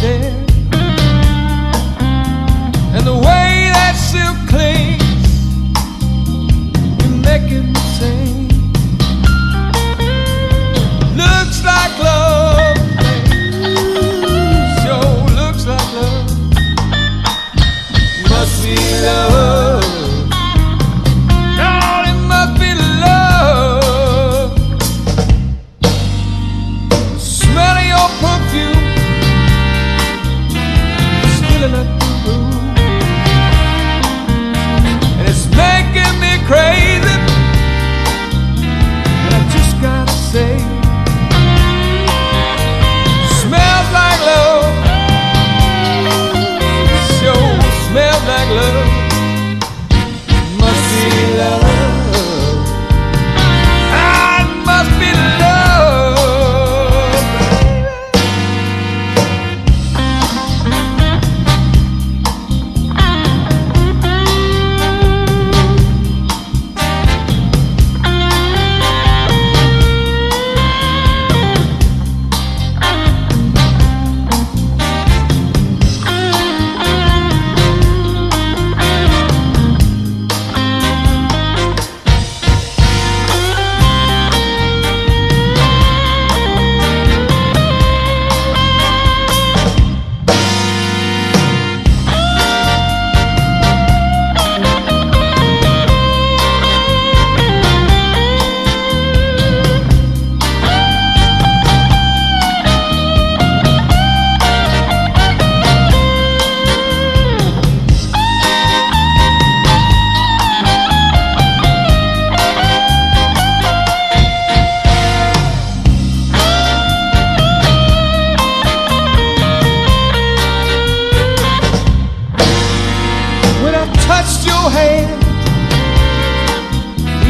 And the way that silk clings, me sing.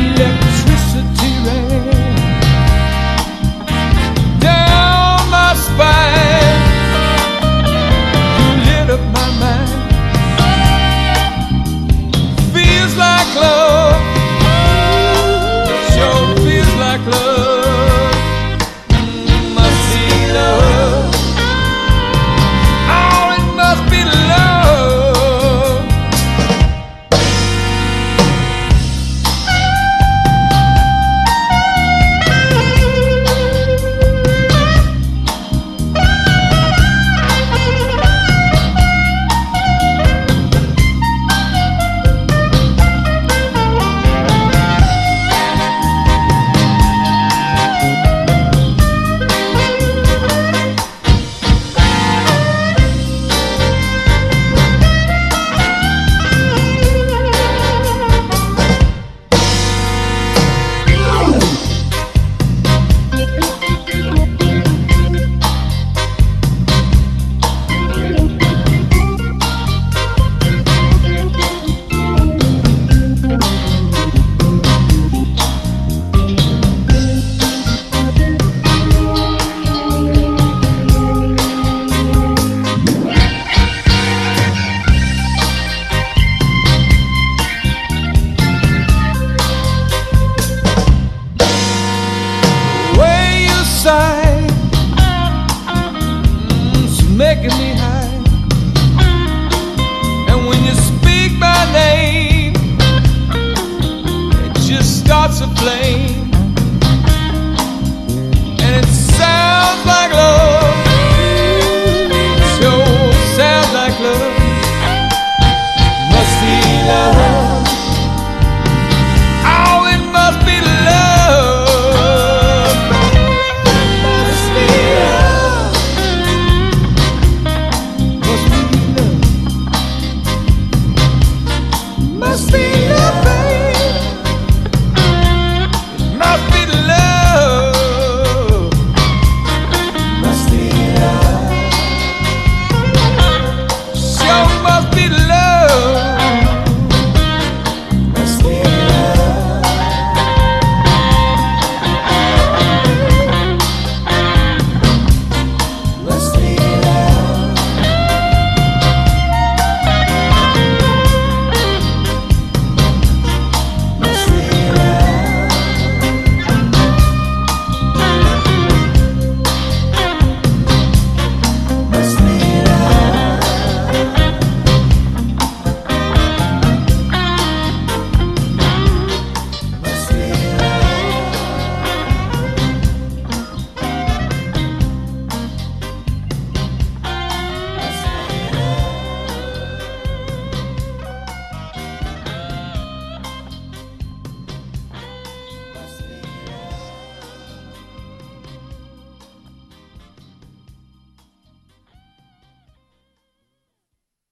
Electricity ran down my spine. You lit up my mind. Feels like love. Feels like love. And when you speak my name, it just starts a flame. And it